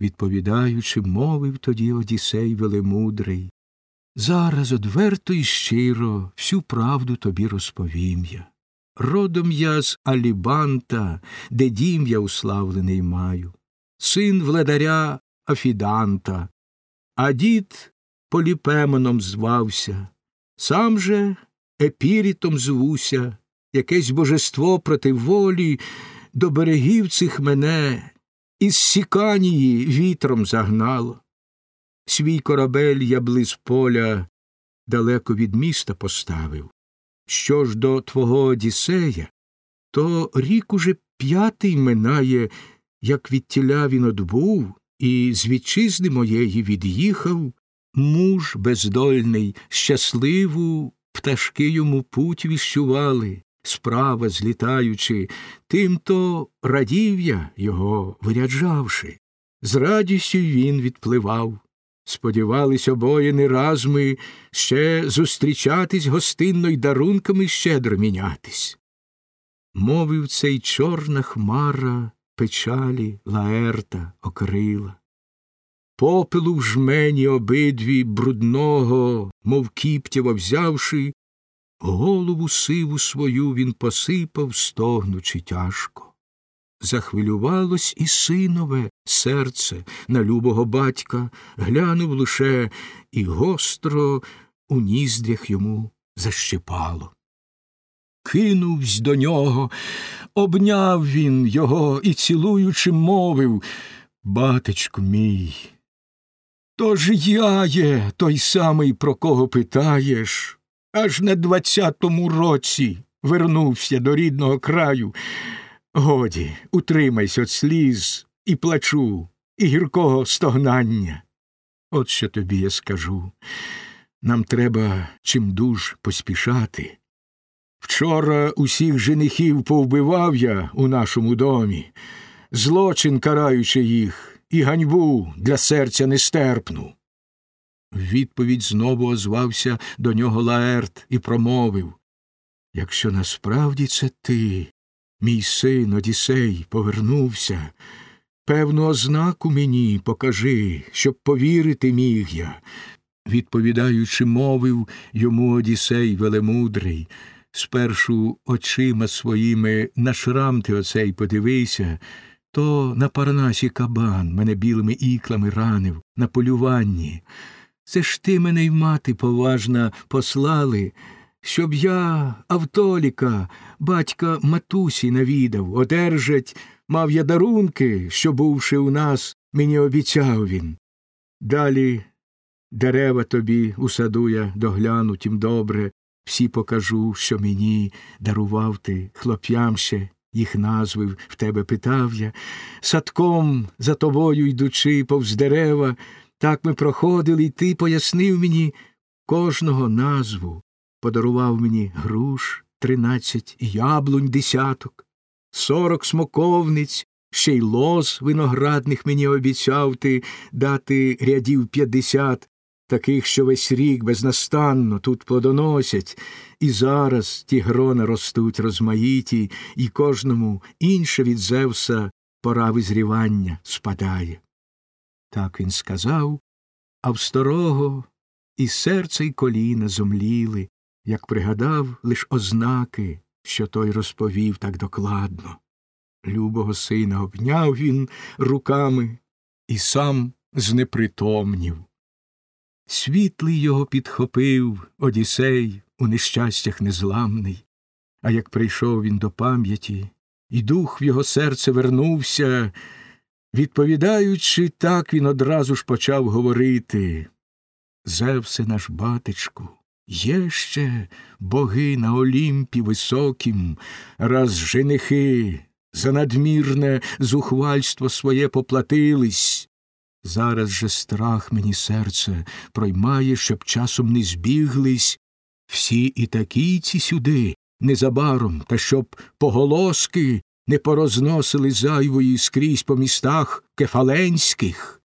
відповідаючи, мовив тоді Одісей велемудрий. Зараз одверто і щиро всю правду тобі розповім я. Родом я з Алібанта, де дім я уславлений маю, син владаря Афіданта, а дід Поліпемоном звався, сам же епірітом звуся, якесь божество проти волі до берегів цих мене із Сіканії вітром загнало. Свій корабель я близ поля далеко від міста поставив. Що ж до твого Одіссея, то рік уже п'ятий минає, як відтіля він одбув, і з вітчизни моєї від'їхав муж бездольний, щасливу, пташки йому путь віщували, справа злітаючи, тим то радів я його виряджавши. З радістю він відпливав. Сподівались обоє не раз ми ще зустрічатись гостинно й дарунками щедро мінятись. Мовив цей чорна хмара печалі Лаерта окрила. Попелу в жмені обидві брудного, мов кіптєва взявши, голову сиву свою він посипав, стогнучи тяжко. Захвилювалось і синове серце на любого батька, глянув лише і гостро у ніздрях йому защипало. Кинувсь до нього, обняв він його і, цілуючи, мовив Батечку мій. То ж я є той самий, про кого питаєш, аж на двадцятому році вернувся до рідного краю. Годі, утримайся від сліз і плачу, і гіркого стогнання. От що тобі я скажу. Нам треба чимдуж поспішати. Вчора усіх женихів повбивав я у нашому домі, злочин караючи їх, і ганьбу для серця нестерпну. Відповідь знову озвався до нього Лаерт і промовив Якщо насправді це ти, Мій син Одісей повернувся. Певну ознаку мені покажи, щоб повірити міг я. Відповідаючи, мовив йому Одісей велемудрий, спершу очима своїми на шрам ти оцей подивися, то на парнасі кабан мене білими іклами ранив, на полюванні. Це ж ти мене й мати поважна послали, щоб я Автоліка, батька матусі навідав, одержать, мав я дарунки, що, бувши у нас, мені обіцяв він. Далі дерева тобі у я догляну, тім добре, всі покажу, що мені дарував ти хлоп'ям ще їх назви в тебе питав я. Садком за тобою йдучи повз дерева, так ми проходили, і ти пояснив мені кожного назву подарував мені груш тринадцять яблунь десяток, сорок смоковниць, ще й лоз виноградних мені обіцяв ти дати рядів п'ятдесят, таких, що весь рік безнастанно тут плодоносять, і зараз ті грона ростуть розмаїті, і кожному інше від Зевса пора визрівання спадає. Так він сказав, а в старого і серце й коліна зомліли, як пригадав лиш ознаки, що той розповів так докладно. Любого сина обняв він руками і сам знепритомнів. Світлий його підхопив Одісей у нещастях незламний, а як прийшов він до пам'яті, і дух в його серце вернувся, відповідаючи, так він одразу ж почав говорити Зевсе наш батечку, Є ще боги на Олімпі високім, раз женихи за надмірне зухвальство своє поплатились. Зараз же страх мені серце проймає, щоб часом не збіглись всі і такійці сюди незабаром, та щоб поголоски не порозносили зайвої скрізь по містах кефаленських.